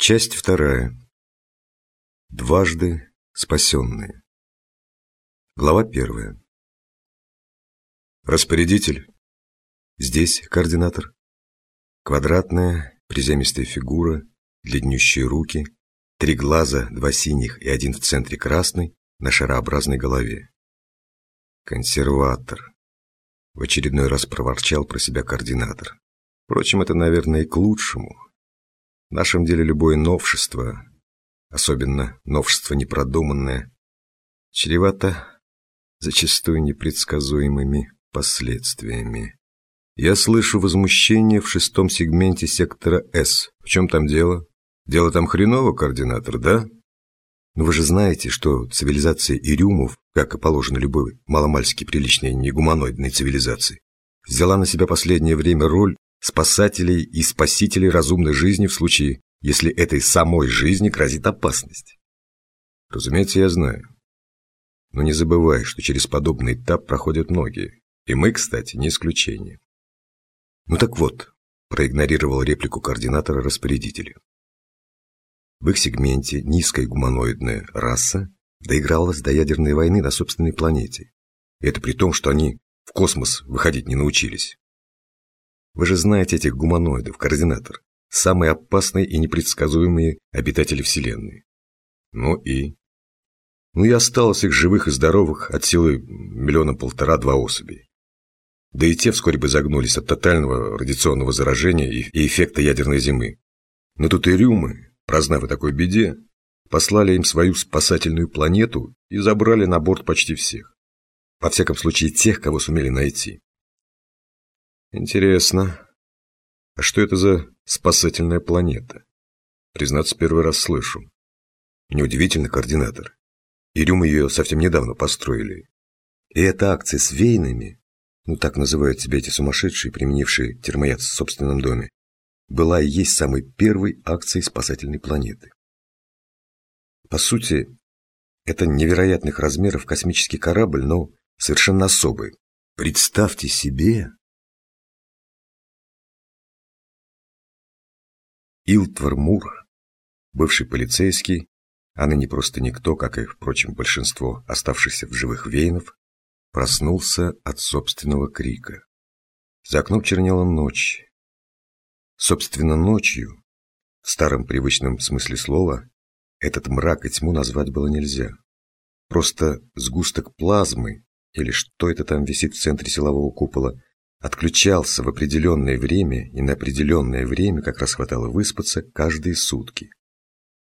Часть вторая. Дважды спасенные. Глава первая. Распорядитель. Здесь координатор. Квадратная, приземистая фигура, длиннющие руки, три глаза, два синих и один в центре красный на шарообразной голове. Консерватор. В очередной раз проворчал про себя координатор. Впрочем, это, наверное, и к лучшему. В нашем деле любое новшество, особенно новшество непродуманное, чревато зачастую непредсказуемыми последствиями. Я слышу возмущение в шестом сегменте сектора С. В чем там дело? Дело там хреново, координатор, да? Но вы же знаете, что цивилизация Ирюмов, как и положено любой маломальски приличной негуманоидной цивилизации, взяла на себя последнее время роль спасателей и спасителей разумной жизни в случае, если этой самой жизни грозит опасность. Разумеется, я знаю. Но не забывай, что через подобный этап проходят многие. И мы, кстати, не исключение. Ну так вот, проигнорировал реплику координатора распорядителя. В их сегменте низкая гуманоидная раса доигралась до ядерной войны на собственной планете. И это при том, что они в космос выходить не научились. Вы же знаете этих гуманоидов, координатор. Самые опасные и непредсказуемые обитатели Вселенной. Ну и? Ну и осталось их живых и здоровых от силы миллиона полтора-два особей. Да и те вскоре бы загнулись от тотального радиационного заражения и эффекта ядерной зимы. Но тут и рюмы, прознав о такой беде, послали им свою спасательную планету и забрали на борт почти всех. Во всяком случае, тех, кого сумели найти. Интересно, а что это за спасательная планета? Признаться, первый раз слышу. Неудивительно, координатор. Ирюм ее совсем недавно построили. И эта акция с вейнами, ну так называют себя эти сумасшедшие, применившие термояд в собственном доме, была и есть самой первой акцией спасательной планеты. По сути, это невероятных размеров космический корабль, но совершенно особый. Представьте себе... Илтвар Мур, бывший полицейский, а ныне просто никто, как и, впрочем, большинство оставшихся в живых вейнов, проснулся от собственного крика. За окном чернела ночь, Собственно, ночью, в старом привычном смысле слова, этот мрак и тьму назвать было нельзя. Просто сгусток плазмы, или что это там висит в центре силового купола, отключался в определенное время, и на определенное время как раз хватало выспаться каждые сутки.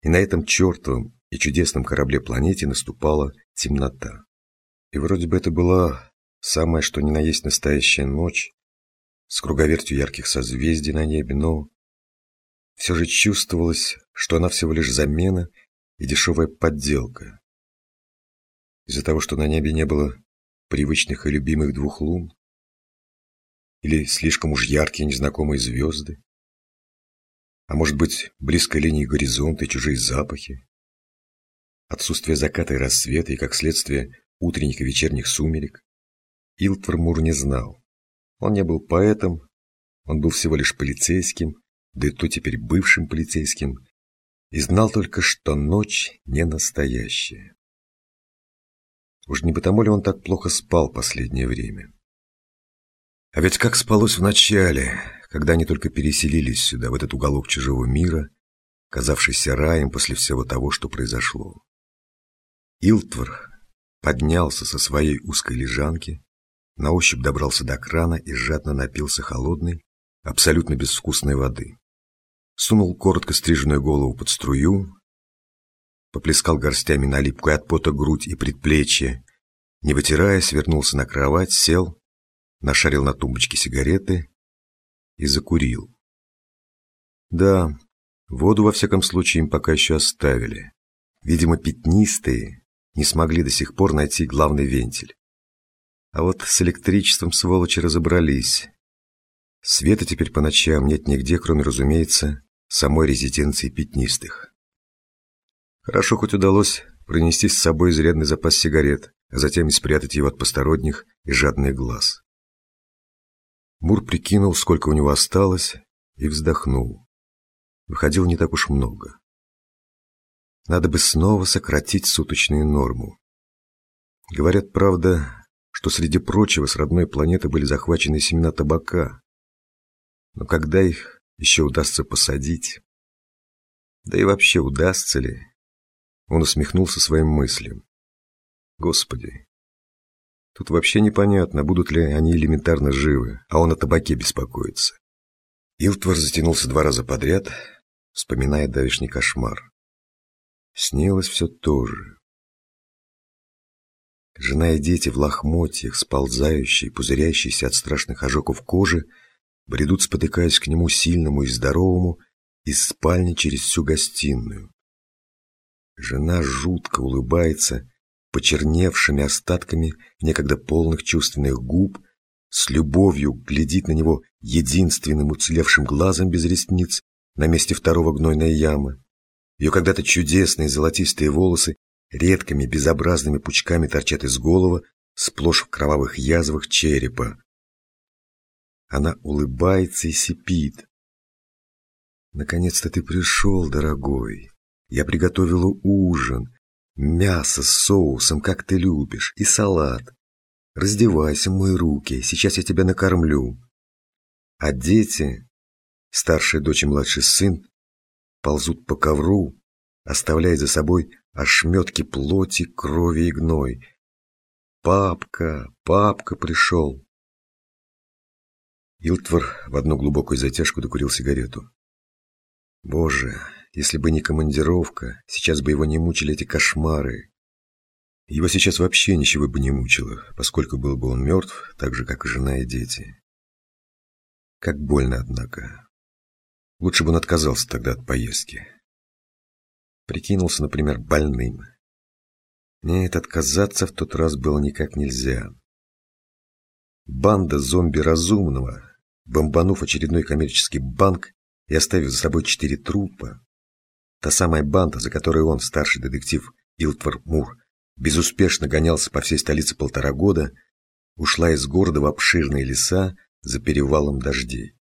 И на этом чертовом и чудесном корабле-планете наступала темнота. И вроде бы это была самая что ни на есть настоящая ночь, с круговертью ярких созвездий на небе, но все же чувствовалось, что она всего лишь замена и дешевая подделка. Из-за того, что на небе не было привычных и любимых двух лун, или слишком уж яркие незнакомые звезды, а может быть, близкой линии горизонта и чужие запахи, отсутствие заката и рассвета и, как следствие, утренних и вечерних сумерек, Илтвар Мур не знал. Он не был поэтом, он был всего лишь полицейским, да и то теперь бывшим полицейским, и знал только, что ночь не настоящая. Уж не потому ли он так плохо спал последнее время? А ведь как спалось в начале, когда они только переселились сюда, в этот уголок чужого мира, казавшийся раем после всего того, что произошло. Илтвар поднялся со своей узкой лежанки, на ощупь добрался до крана и жадно напился холодной, абсолютно безвкусной воды. Сунул коротко стриженную голову под струю, поплескал горстями на липкую от пота грудь и предплечье, не вытираясь, вернулся на кровать, сел, нашарил на тумбочке сигареты и закурил. Да, воду во всяком случае им пока еще оставили. Видимо, пятнистые не смогли до сих пор найти главный вентиль. А вот с электричеством сволочи разобрались. Света теперь по ночам нет нигде, кроме, разумеется, самой резиденции пятнистых. Хорошо хоть удалось пронести с собой изрядный запас сигарет, а затем и спрятать его от посторонних и жадных глаз. Мур прикинул, сколько у него осталось, и вздохнул. Выходил не так уж много. Надо бы снова сократить суточную норму. Говорят, правда, что среди прочего с родной планеты были захвачены семена табака. Но когда их еще удастся посадить? Да и вообще удастся ли? Он усмехнулся своим мыслям. Господи, тут вообще непонятно, будут ли они элементарно живы, а он о табаке беспокоится. Илтвар затянулся два раза подряд, вспоминая давишний кошмар. Снилось все то же. Жена и дети в лохмотьях, сползающие, пузырящиеся от страшных ожогов кожи, бредут, спотыкаясь к нему сильному и здоровому, из спальни через всю гостиную. Жена жутко улыбается, почерневшими остатками некогда полных чувственных губ, с любовью глядит на него единственным уцелевшим глазом без ресниц на месте второго гнойной ямы. Ее когда-то чудесные золотистые волосы редкими безобразными пучками торчат из головы, сплошь в кровавых язвах черепа. Она улыбается и сипит. «Наконец-то ты пришел, дорогой. Я приготовила ужин, мясо с соусом, как ты любишь, и салат. Раздевайся, мой руки, сейчас я тебя накормлю». А дети, старшая дочь и младший сын, ползут по ковру, оставляя за собой ошметки плоти, крови и гной. «Папка, папка пришел!» Илтвар в одну глубокую затяжку докурил сигарету. «Боже, если бы не командировка, сейчас бы его не мучили эти кошмары. Его сейчас вообще ничего бы не мучило, поскольку был бы он мертв, так же, как и жена и дети. Как больно, однако. Лучше бы он отказался тогда от поездки. Прикинулся, например, больным. Нет, отказаться в тот раз было никак нельзя. Банда зомби разумного, бомбанув очередной коммерческий банк и оставив за собой четыре трупа, та самая банда, за которой он, старший детектив Илтвар Мур, безуспешно гонялся по всей столице полтора года, ушла из города в обширные леса за перевалом дождей.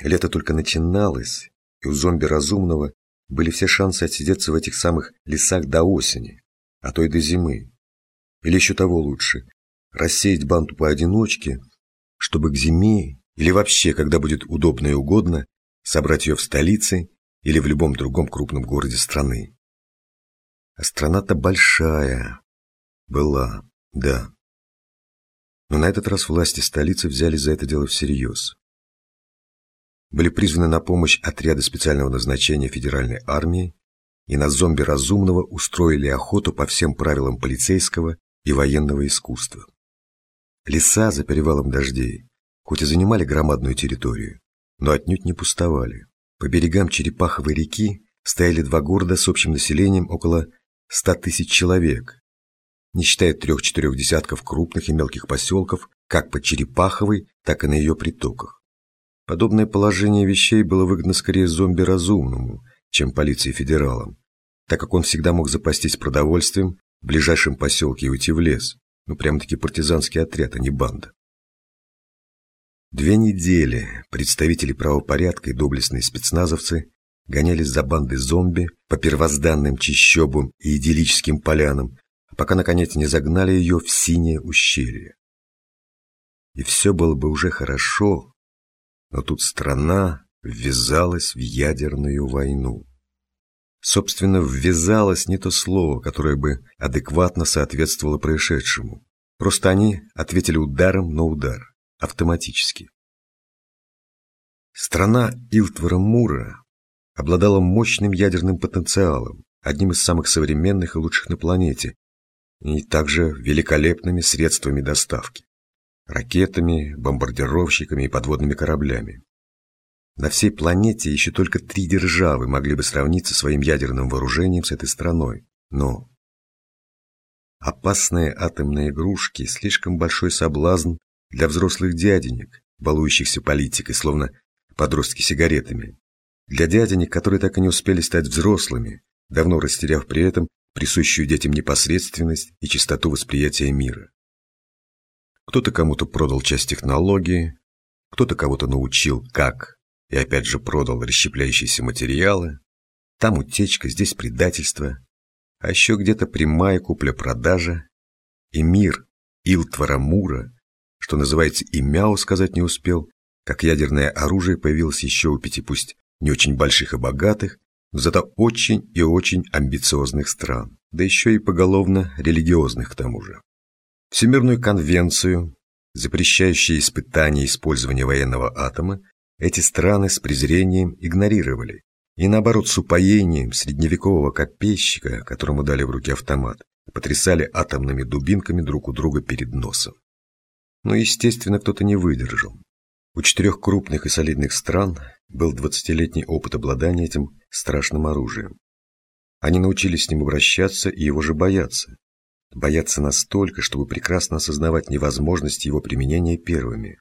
Лето только начиналось, и у зомби разумного были все шансы отсидеться в этих самых лесах до осени, а то и до зимы. Или еще того лучше, рассеять банду поодиночке, чтобы к зиме или вообще, когда будет удобно и угодно, собрать ее в столице или в любом другом крупном городе страны. А страна-то большая. Была, да. Но на этот раз власти столицы взяли за это дело всерьез были призваны на помощь отряды специального назначения Федеральной армии и на зомби разумного устроили охоту по всем правилам полицейского и военного искусства. Леса за перевалом дождей хоть и занимали громадную территорию, но отнюдь не пустовали. По берегам Черепаховой реки стояли два города с общим населением около 100 тысяч человек, не считая трех-четырех десятков крупных и мелких поселков как по Черепаховой, так и на ее притоках. Подобное положение вещей было выгодно скорее зомби разумному, чем полиции федералам, так как он всегда мог запастись продовольствием в ближайшем поселке и уйти в лес. Ну, прямо-таки партизанский отряд, а не банда. Две недели представители правопорядка и доблестные спецназовцы гонялись за бандой зомби по первозданным чищобам и идиллическим полянам, пока, наконец, не загнали ее в синее ущелье. И все было бы уже хорошо, но тут страна ввязалась в ядерную войну. Собственно, ввязалось не то слово, которое бы адекватно соответствовало происшедшему. Просто они ответили ударом на удар, автоматически. Страна Илтвара Мура обладала мощным ядерным потенциалом, одним из самых современных и лучших на планете, и также великолепными средствами доставки ракетами, бомбардировщиками и подводными кораблями. На всей планете еще только три державы могли бы сравниться своим ядерным вооружением с этой страной. Но опасные атомные игрушки – слишком большой соблазн для взрослых дяденек, балующихся политикой, словно подростки сигаретами. Для дяденек, которые так и не успели стать взрослыми, давно растеряв при этом присущую детям непосредственность и чистоту восприятия мира. Кто-то кому-то продал часть технологии, кто-то кого-то научил, как, и опять же продал расщепляющиеся материалы. Там утечка, здесь предательство. А еще где-то прямая купля-продажа. И мир Илтвара Мура, что называется, и мяу сказать не успел, как ядерное оружие появилось еще у пяти, пусть не очень больших и богатых, но зато очень и очень амбициозных стран, да еще и поголовно религиозных к тому же. Всемирную конвенцию, запрещающую испытания использования военного атома, эти страны с презрением игнорировали, и наоборот с упоением средневекового копейщика, которому дали в руки автомат, потрясали атомными дубинками друг у друга перед носом. Но, естественно, кто-то не выдержал. У четырех крупных и солидных стран был двадцатилетний опыт обладания этим страшным оружием. Они научились с ним обращаться и его же бояться. Бояться настолько, чтобы прекрасно осознавать невозможность его применения первыми.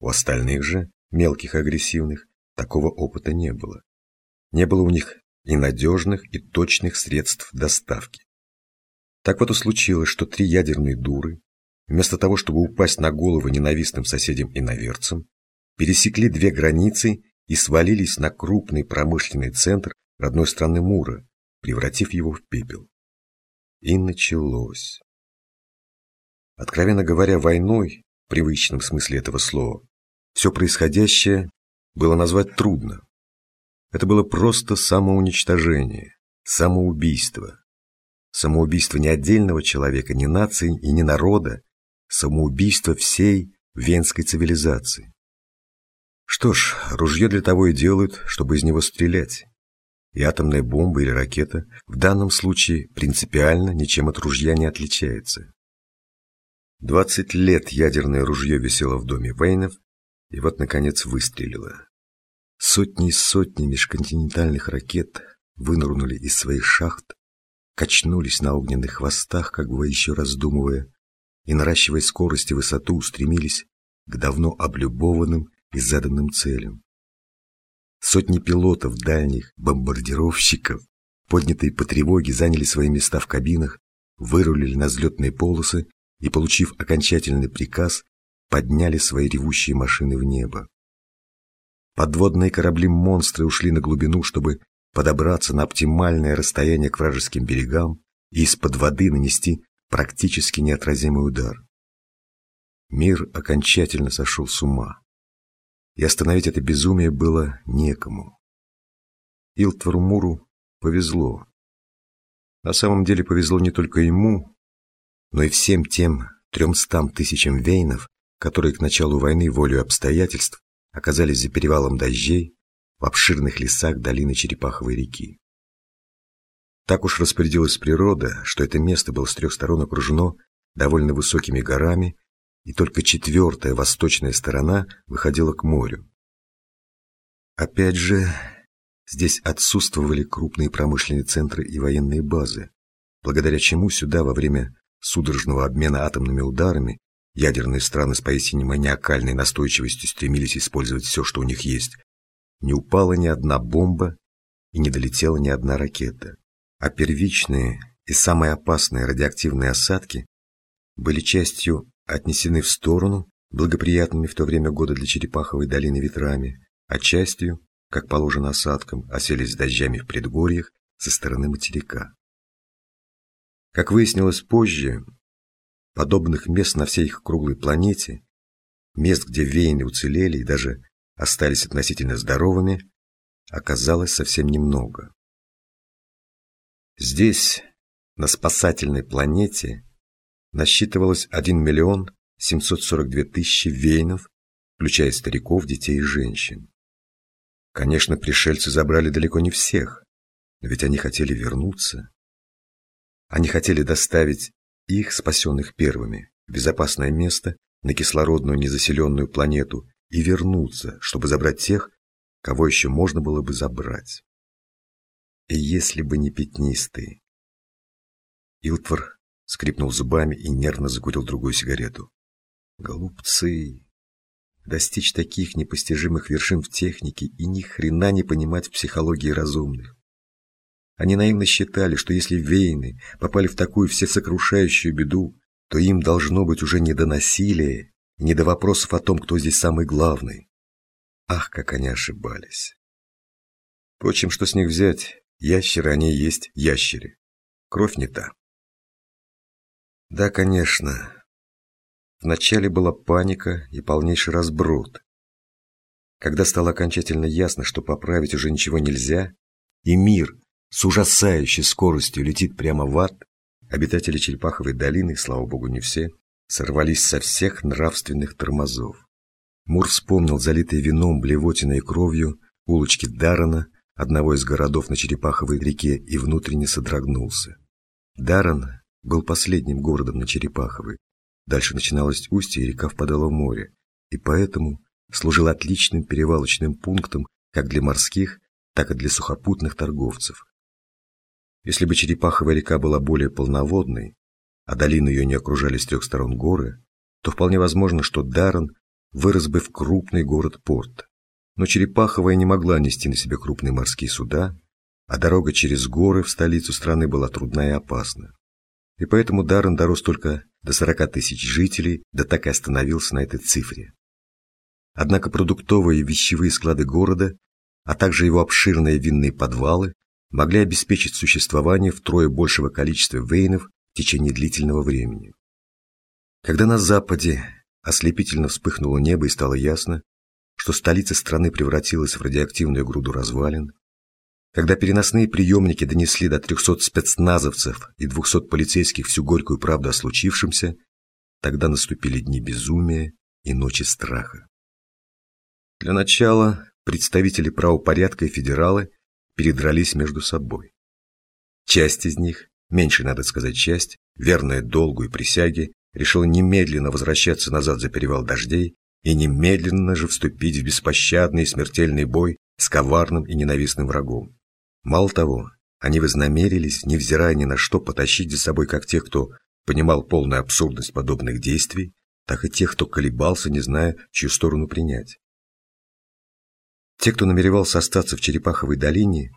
У остальных же, мелких агрессивных, такого опыта не было. Не было у них и надежных, и точных средств доставки. Так вот и случилось, что три ядерные дуры, вместо того, чтобы упасть на головы ненавистным соседям-иноверцам, пересекли две границы и свалились на крупный промышленный центр родной страны Мура, превратив его в пепел. И началось. Откровенно говоря, войной, в привычном смысле этого слова, все происходящее было назвать трудно. Это было просто самоуничтожение, самоубийство. Самоубийство не отдельного человека, не нации и не народа, самоубийство всей венской цивилизации. Что ж, ружье для того и делают, чтобы из него стрелять. И атомная бомба или ракета в данном случае принципиально ничем от ружья не отличается. Двадцать лет ядерное ружье висело в доме Вейнов, и вот, наконец, выстрелило. Сотни и сотни межконтинентальных ракет вынырнули из своих шахт, качнулись на огненных хвостах, как бы еще раздумывая, и, наращивая скорость и высоту, устремились к давно облюбованным и заданным целям. Сотни пилотов дальних бомбардировщиков, поднятые по тревоге, заняли свои места в кабинах, вырулили на взлетные полосы и, получив окончательный приказ, подняли свои ревущие машины в небо. Подводные корабли-монстры ушли на глубину, чтобы подобраться на оптимальное расстояние к вражеским берегам и из-под воды нанести практически неотразимый удар. Мир окончательно сошел с ума и остановить это безумие было некому. Илтвару Муру повезло. На самом деле повезло не только ему, но и всем тем тремстам тысячам вейнов, которые к началу войны волю обстоятельств оказались за перевалом дождей в обширных лесах долины Черепаховой реки. Так уж распорядилась природа, что это место было с трех сторон окружено довольно высокими горами и только четвертая восточная сторона выходила к морю. Опять же, здесь отсутствовали крупные промышленные центры и военные базы, благодаря чему сюда во время судорожного обмена атомными ударами ядерные страны с поистине маниакальной настойчивостью стремились использовать все, что у них есть. Не упала ни одна бомба и не долетела ни одна ракета. А первичные и самые опасные радиоактивные осадки были частью отнесены в сторону благоприятными в то время года для Черепаховой долины ветрами, а частью, как положено осадкам, оселись дождями в предгорьях со стороны материка. Как выяснилось позже, подобных мест на всей их круглой планете, мест, где веяны уцелели и даже остались относительно здоровыми, оказалось совсем немного. Здесь, на спасательной планете, насчитывалось 1 миллион 742 тысячи вейнов, включая стариков, детей и женщин. Конечно, пришельцы забрали далеко не всех, но ведь они хотели вернуться. Они хотели доставить их, спасенных первыми, в безопасное место, на кислородную незаселенную планету и вернуться, чтобы забрать тех, кого еще можно было бы забрать. Если бы не пятнистые. Илтвар скрипнул зубами и нервно закурил другую сигарету. Голубцы! Достичь таких непостижимых вершин в технике и ни хрена не понимать в психологии разумных. Они наивно считали, что если Вейны попали в такую всесокрушающую беду, то им должно быть уже не до насилия не до вопросов о том, кто здесь самый главный. Ах, как они ошибались. Впрочем, что с них взять? Ящеры они есть ящеры. Кровь не та. Да, конечно. Вначале была паника и полнейший разброд. Когда стало окончательно ясно, что поправить уже ничего нельзя, и мир с ужасающей скоростью летит прямо в ад, обитатели Черепаховой долины, слава богу, не все, сорвались со всех нравственных тормозов. Мур вспомнил залитые вином, блевотиной и кровью улочки Дарана, одного из городов на Черепаховой реке, и внутренне содрогнулся. Даран был последним городом на Черепаховой. Дальше начиналось устье, и река впадала в море, и поэтому служил отличным перевалочным пунктом как для морских, так и для сухопутных торговцев. Если бы Черепаховая река была более полноводной, а долину ее не окружали с трех сторон горы, то вполне возможно, что Даррен вырос бы в крупный город-порт. Но Черепаховая не могла нести на себе крупные морские суда, а дорога через горы в столицу страны была трудна и опасна. И поэтому Даррен дорос только до 40 тысяч жителей, да так и остановился на этой цифре. Однако продуктовые и вещевые склады города, а также его обширные винные подвалы могли обеспечить существование втрое большего количества вейнов в течение длительного времени. Когда на западе ослепительно вспыхнуло небо и стало ясно, что столица страны превратилась в радиоактивную груду развалин, когда переносные приемники донесли до 300 спецназовцев и 200 полицейских всю горькую правду о случившемся, тогда наступили дни безумия и ночи страха. Для начала представители правопорядка и федералы передрались между собой. Часть из них, меньше надо сказать часть, верная долгу и присяге, решила немедленно возвращаться назад за перевал дождей и немедленно же вступить в беспощадный и смертельный бой с коварным и ненавистным врагом. Мало того, они вознамерились, невзирая ни на что, потащить за собой как тех, кто понимал полную абсурдность подобных действий, так и тех, кто колебался, не зная, чью сторону принять. Те, кто намеревался остаться в Черепаховой долине,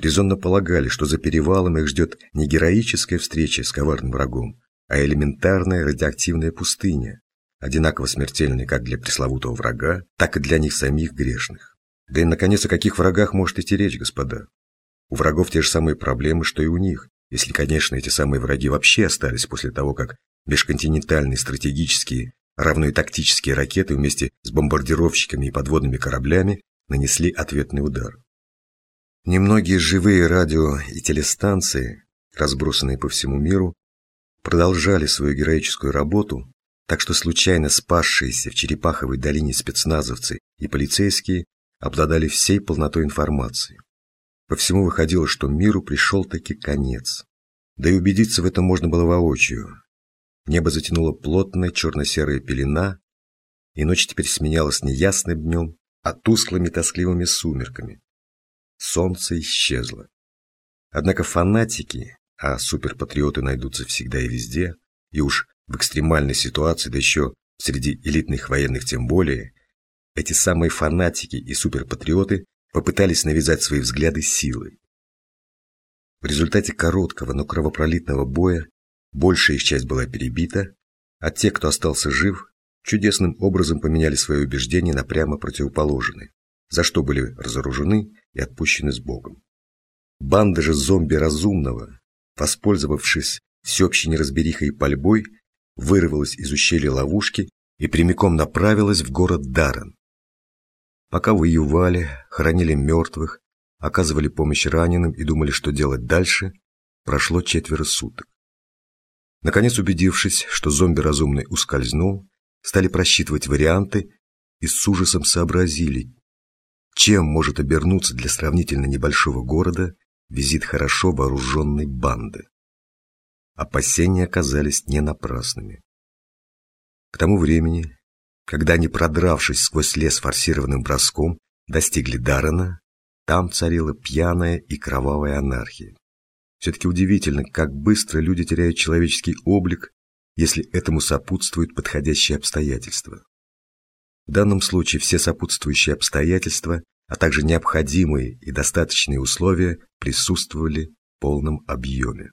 резонно полагали, что за перевалом их ждет не героическая встреча с коварным врагом, а элементарная радиоактивная пустыня, одинаково смертельная как для пресловутого врага, так и для них самих грешных. Да и, наконец, о каких врагах может идти речь, господа? У врагов те же самые проблемы, что и у них, если, конечно, эти самые враги вообще остались после того, как межконтинентальные стратегические, равно и тактические ракеты вместе с бомбардировщиками и подводными кораблями нанесли ответный удар. Немногие живые радио и телестанции, разбросанные по всему миру, продолжали свою героическую работу, так что случайно спасшиеся в Черепаховой долине спецназовцы и полицейские обладали всей полнотой информации. По всему выходило, что миру пришел таки конец. Да и убедиться в этом можно было воочию. Небо затянуло плотная черно-серая пелена, и ночь теперь сменялась не ясным днем, а тусклыми тоскливыми сумерками. Солнце исчезло. Однако фанатики, а суперпатриоты найдутся всегда и везде, и уж в экстремальной ситуации, да еще среди элитных военных тем более, эти самые фанатики и суперпатриоты попытались навязать свои взгляды силой. В результате короткого, но кровопролитного боя большая их часть была перебита, а те, кто остался жив, чудесным образом поменяли свои убеждения на прямо противоположные, за что были разоружены и отпущены с Богом. Банда же зомби разумного, воспользовавшись всеобщей неразберихой и пальбой, вырвалась из ущелья ловушки и прямиком направилась в город Даррен. Пока воевали, хоронили мертвых, оказывали помощь раненым и думали, что делать дальше, прошло четверо суток. Наконец, убедившись, что зомби разумный ускользнул, стали просчитывать варианты и с ужасом сообразили, чем может обернуться для сравнительно небольшого города визит хорошо вооруженной банды. Опасения оказались не напрасными. К тому времени когда они, продравшись сквозь лес форсированным броском, достигли Даррена, там царила пьяная и кровавая анархия. Все-таки удивительно, как быстро люди теряют человеческий облик, если этому сопутствуют подходящие обстоятельства. В данном случае все сопутствующие обстоятельства, а также необходимые и достаточные условия присутствовали в полном объеме.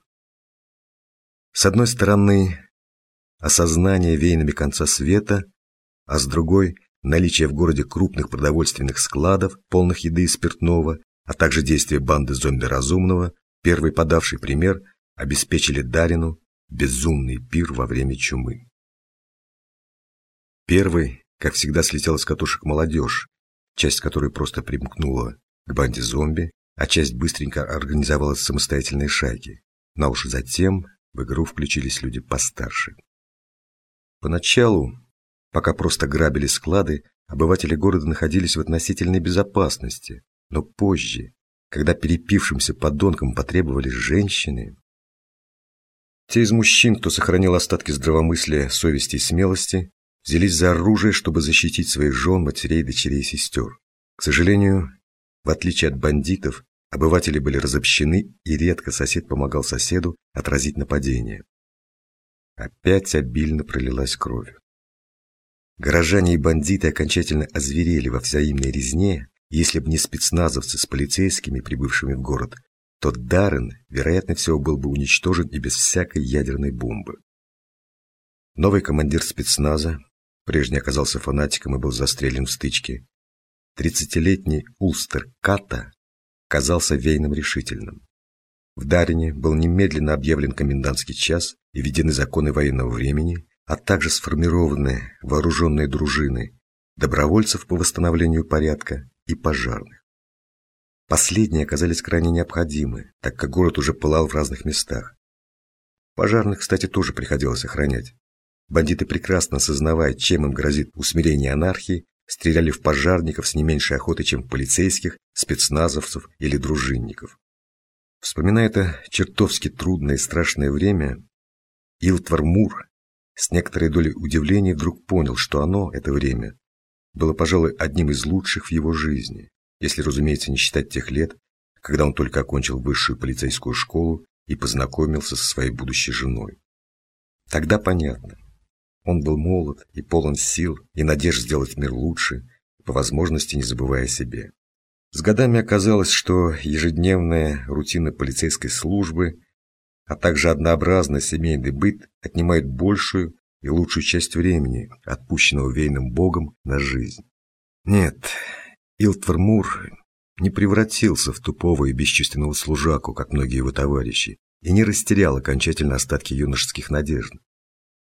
С одной стороны, осознание веянами конца света а с другой – наличие в городе крупных продовольственных складов, полных еды и спиртного, а также действия банды зомби Разумного, первый подавший пример, обеспечили Дарину безумный пир во время чумы. Первый, как всегда, слетел с катушек молодежь, часть которой просто примкнула к банде зомби, а часть быстренько организовалась самостоятельной шайки. Но уж затем в игру включились люди постарше. Поначалу, пока просто грабили склады, обыватели города находились в относительной безопасности, но позже, когда перепившимся подонкам потребовались женщины, те из мужчин, кто сохранил остатки здравомыслия, совести и смелости, взялись за оружие, чтобы защитить своих жен, матерей, дочерей и сестер. К сожалению, в отличие от бандитов, обыватели были разобщены, и редко сосед помогал соседу отразить нападение. Опять обильно пролилась кровь. Горожане и бандиты окончательно озверели во взаимной резне, если бы не спецназовцы с полицейскими, прибывшими в город, то Даррен, вероятно всего, был бы уничтожен и без всякой ядерной бомбы. Новый командир спецназа, прежний оказался фанатиком и был застрелен в стычке, тридцатилетний Улстер Ката казался вейным решительным. В Дарине был немедленно объявлен комендантский час и введены законы военного времени, а также сформированы вооруженные дружины добровольцев по восстановлению порядка и пожарных. Последние оказались крайне необходимы, так как город уже пылал в разных местах. Пожарных, кстати, тоже приходилось охранять. Бандиты, прекрасно осознавая, чем им грозит усмирение анархии, стреляли в пожарников с не меньшей охотой, чем в полицейских, спецназовцев или дружинников. Вспоминая это чертовски трудное и страшное время, Илтвар Мур с некоторой долей удивления вдруг понял, что оно, это время, было, пожалуй, одним из лучших в его жизни, если, разумеется, не считать тех лет, когда он только окончил высшую полицейскую школу и познакомился со своей будущей женой. Тогда понятно. Он был молод и полон сил и надежд сделать мир лучше, по возможности не забывая о себе. С годами оказалось, что ежедневная рутина полицейской службы, а также однообразный семейный быт отнимают большую и лучшую часть времени, отпущенного вейным богом на жизнь. Нет, Илтвар Мур не превратился в тупого и бесчувственного служаку, как многие его товарищи, и не растерял окончательно остатки юношеских надежд.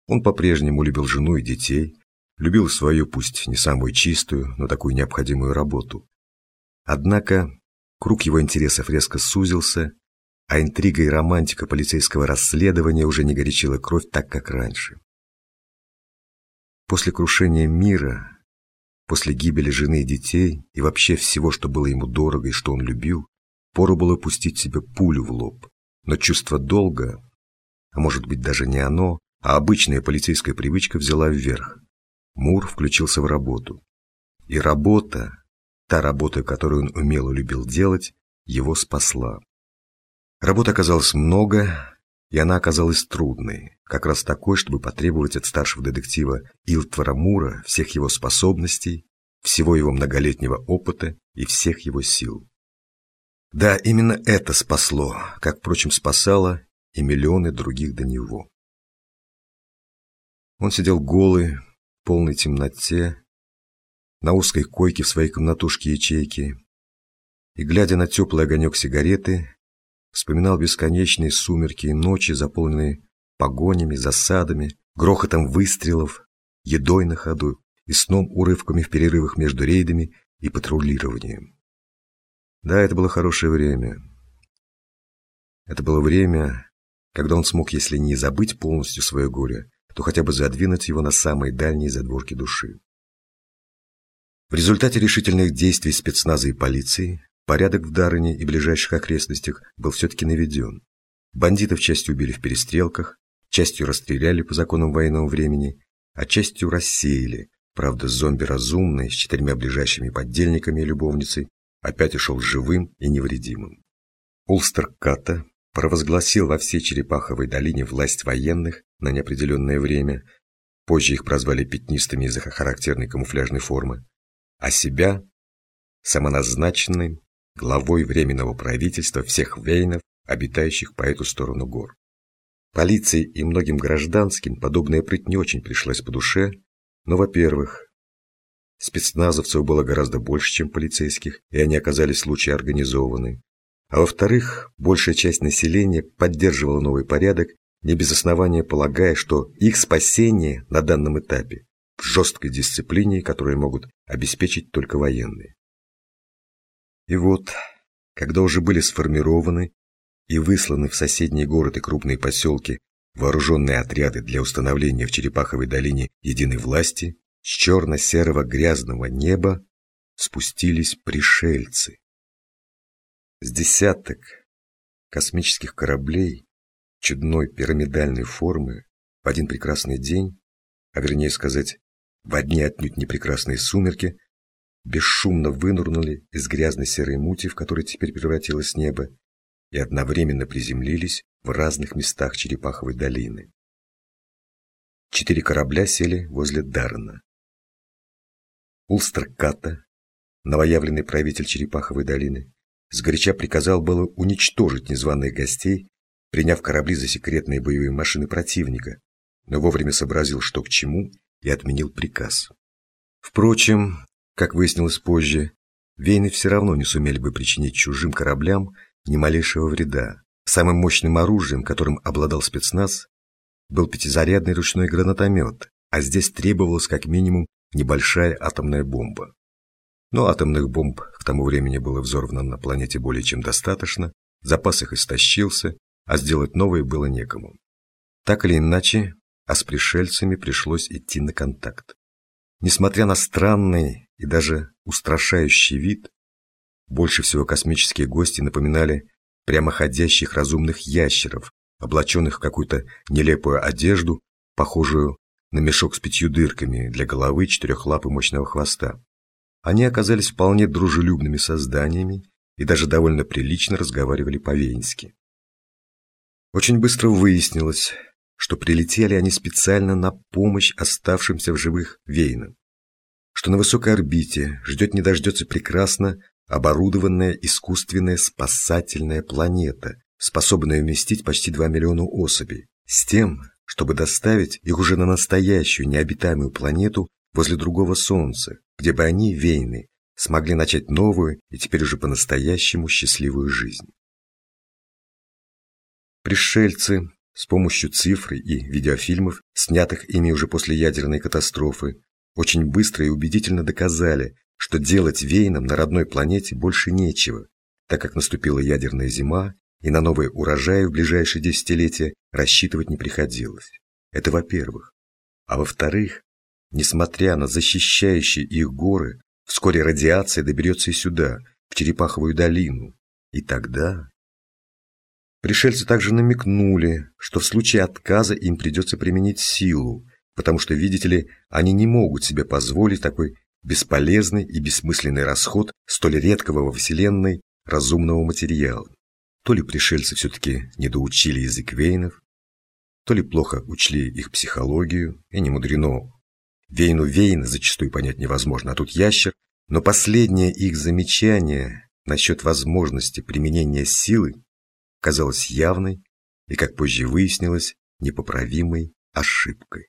Он по-прежнему любил жену и детей, любил свою, пусть не самую чистую, но такую необходимую работу. Однако круг его интересов резко сузился, а интрига и романтика полицейского расследования уже не горячила кровь так, как раньше. После крушения мира, после гибели жены и детей и вообще всего, что было ему дорого и что он любил, пору было пустить себе пулю в лоб. Но чувство долга, а может быть даже не оно, а обычная полицейская привычка взяла вверх. Мур включился в работу. И работа, та работа, которую он умело любил делать, его спасла. Работы оказалось много, и она оказалась трудной, как раз такой, чтобы потребовать от старшего детектива Илтвара Мура всех его способностей, всего его многолетнего опыта и всех его сил. Да, именно это спасло, как, впрочем, спасало и миллионы других до него. Он сидел голый, в полной темноте, на узкой койке в своей комнатушке-ячейке, и, глядя на теплый огонек сигареты, вспоминал бесконечные сумерки и ночи, заполненные погонями, засадами, грохотом выстрелов, едой на ходу и сном урывками в перерывах между рейдами и патрулированием. Да, это было хорошее время. Это было время, когда он смог, если не забыть полностью свое горе, то хотя бы задвинуть его на самые дальние задворки души. В результате решительных действий спецназа и полиции Порядок в Дарыне и ближайших окрестностях был все-таки наведен. Бандитов частью убили в перестрелках, частью расстреляли по законам военного времени, а частью рассеяли. Правда, зомби разумный, с четырьмя ближайшими поддельниками и любовницей, опять ушел живым и невредимым. Улстер Ката провозгласил во всей Черепаховой долине власть военных на неопределенное время, позже их прозвали пятнистыми из-за характерной камуфляжной формы, а себя самоназначенным главой Временного правительства всех вейнов, обитающих по эту сторону гор. Полиции и многим гражданским подобная прыть не очень пришлась по душе, но, во-первых, спецназовцев было гораздо больше, чем полицейских, и они оказались в случае организованы. А во-вторых, большая часть населения поддерживала новый порядок, не без основания полагая, что их спасение на данном этапе в жесткой дисциплине, которую могут обеспечить только военные. И вот, когда уже были сформированы и высланы в соседние города и крупные поселки вооруженные отряды для установления в Черепаховой долине единой власти, с черно-серого грязного неба спустились пришельцы. С десяток космических кораблей чудной пирамидальной формы в один прекрасный день, а вернее сказать, в одни отнюдь непрекрасные сумерки, бесшумно вынурнули из грязной серой мути, в которой теперь превратилось небо, и одновременно приземлились в разных местах Черепаховой долины. Четыре корабля сели возле Даррена. Улстер Ката, новоявленный правитель Черепаховой долины, сгоряча приказал было уничтожить незваных гостей, приняв корабли за секретные боевые машины противника, но вовремя сообразил, что к чему, и отменил приказ. Впрочем, как выяснилось позже, Вейны все равно не сумели бы причинить чужим кораблям ни малейшего вреда. Самым мощным оружием, которым обладал спецназ, был пятизарядный ручной гранатомет, а здесь требовалась как минимум небольшая атомная бомба. Но атомных бомб к тому времени было взорвано на планете более чем достаточно, запас их истощился, а сделать новые было некому. Так или иначе, а с пришельцами пришлось идти на контакт. Несмотря на странный и даже устрашающий вид, больше всего космические гости напоминали прямоходящих разумных ящеров, облаченных в какую-то нелепую одежду, похожую на мешок с пятью дырками для головы, четырех лап и мощного хвоста. Они оказались вполне дружелюбными созданиями и даже довольно прилично разговаривали по-вейнски. Очень быстро выяснилось, что прилетели они специально на помощь оставшимся в живых вейнам, что на высокой орбите ждет не дождется прекрасно оборудованная искусственная спасательная планета, способная вместить почти 2 миллиона особей, с тем, чтобы доставить их уже на настоящую необитаемую планету возле другого Солнца, где бы они, вейны, смогли начать новую и теперь уже по-настоящему счастливую жизнь. Пришельцы с помощью цифр и видеофильмов, снятых ими уже после ядерной катастрофы, очень быстро и убедительно доказали, что делать Вейнам на родной планете больше нечего, так как наступила ядерная зима, и на новые урожаи в ближайшие десятилетия рассчитывать не приходилось. Это во-первых. А во-вторых, несмотря на защищающие их горы, вскоре радиация доберется и сюда, в Черепаховую долину. И тогда... Пришельцы также намекнули, что в случае отказа им придется применить силу, потому что, видите ли, они не могут себе позволить такой бесполезный и бессмысленный расход столь редкого во Вселенной разумного материала. То ли пришельцы все-таки недоучили язык вейнов, то ли плохо учли их психологию, и не мудрено. Вейну Вейна зачастую понять невозможно, а тут ящер, но последнее их замечание насчет возможности применения силы казалось явной и, как позже выяснилось, непоправимой ошибкой.